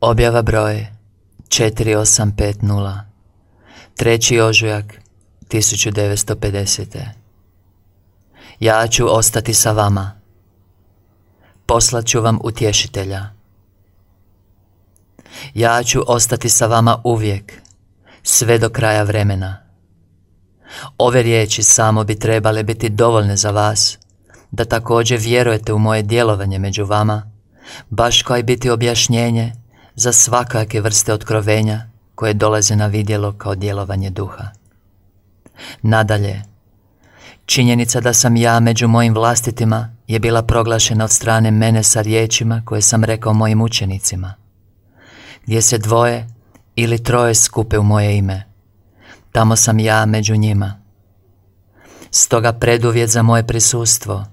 Objava broj 4850 3. ožujak 1950. Ja ću ostati sa vama. Poslat ću vam utješitelja. Ja ću ostati sa vama uvijek, sve do kraja vremena. Ove riječi samo bi trebale biti dovoljne za vas, da također vjerujete u moje djelovanje među vama, baš kao i biti objašnjenje za svakake vrste otkrovenja koje dolaze na vidjelo kao djelovanje duha. Nadalje, činjenica da sam ja među mojim vlastitima je bila proglašena od strane mene sa riječima koje sam rekao mojim učenicima. Gdje se dvoje ili troje skupe u moje ime, tamo sam ja među njima. Stoga preduvjet za moje prisustvo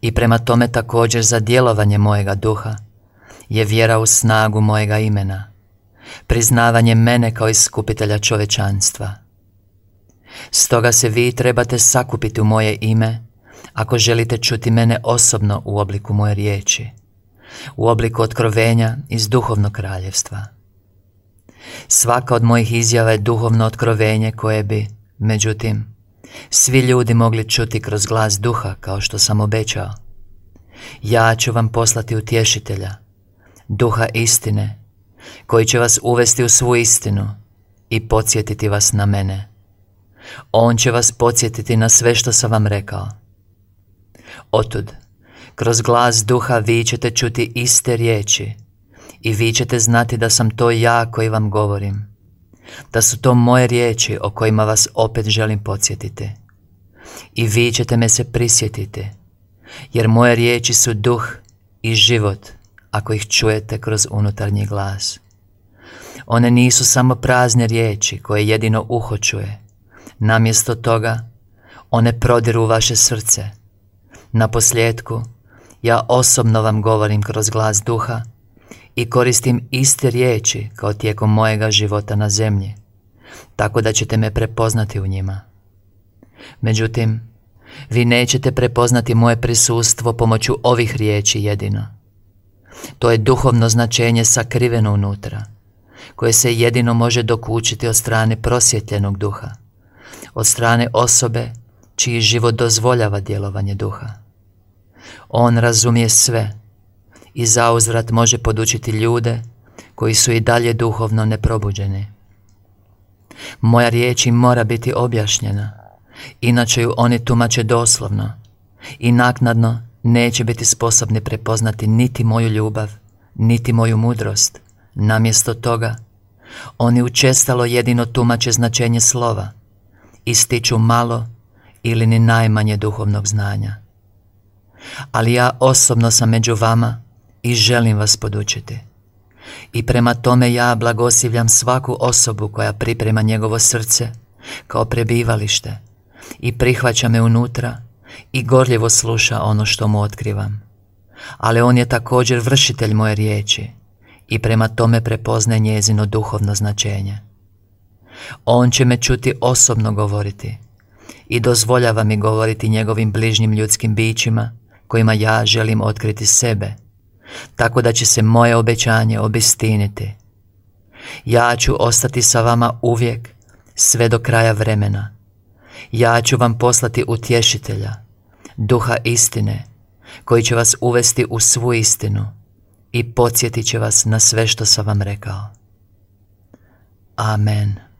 i prema tome također za djelovanje mojega duha je vjera u snagu mojega imena, priznavanje mene kao iskupitelja čovečanstva. Stoga se vi trebate sakupiti u moje ime ako želite čuti mene osobno u obliku moje riječi, u obliku otkrovenja iz duhovnog kraljevstva. Svaka od mojih izjava je duhovno otkrovenje koje bi, međutim, svi ljudi mogli čuti kroz glas duha kao što sam obećao. Ja ću vam poslati utješitelja, duha istine, koji će vas uvesti u svu istinu i podsjetiti vas na mene. On će vas podsjetiti na sve što sam vam rekao. Otud, kroz glas duha vi ćete čuti iste riječi i vi ćete znati da sam to ja koji vam govorim. Da su to moje riječi o kojima vas opet želim podsjetiti. I vi ćete me se prisjetiti, jer moje riječi su duh i život ako ih čujete kroz unutarnji glas. One nisu samo prazne riječi koje jedino uho čuje. Namjesto toga, one prodiru vaše srce. Na posljedku, ja osobno vam govorim kroz glas duha i koristim iste riječi kao tijekom mojega života na zemlji, tako da ćete me prepoznati u njima. Međutim, vi nećete prepoznati moje prisustvo pomoću ovih riječi jedino. To je duhovno značenje sakriveno unutra, koje se jedino može dokučiti od strane prosjetljenog duha, od strane osobe čiji život dozvoljava djelovanje duha. On razumije sve i zauzvrat može podučiti ljude koji su i dalje duhovno neprobuđeni. Moja riječ im mora biti objašnjena, inače ju oni tumače doslovno i naknadno neće biti sposobni prepoznati niti moju ljubav, niti moju mudrost. Namjesto toga, oni učestalo jedino tumače značenje slova, ističu malo ili ni najmanje duhovnog znanja. Ali ja osobno sam među vama i želim vas podučiti. I prema tome ja blagosivljam svaku osobu koja priprema njegovo srce kao prebivalište i prihvaća me unutra i gorljivo sluša ono što mu otkrivam. Ali on je također vršitelj moje riječi i prema tome prepoznaje njezino duhovno značenje. On će me čuti osobno govoriti i dozvoljava mi govoriti njegovim bližnjim ljudskim bićima kojima ja želim otkriti sebe, tako da će se moje obećanje obistiniti. Ja ću ostati sa vama uvijek, sve do kraja vremena. Ja ću vam poslati utješitelja, duha istine, koji će vas uvesti u svu istinu i podsjetit će vas na sve što sam vam rekao. Amen.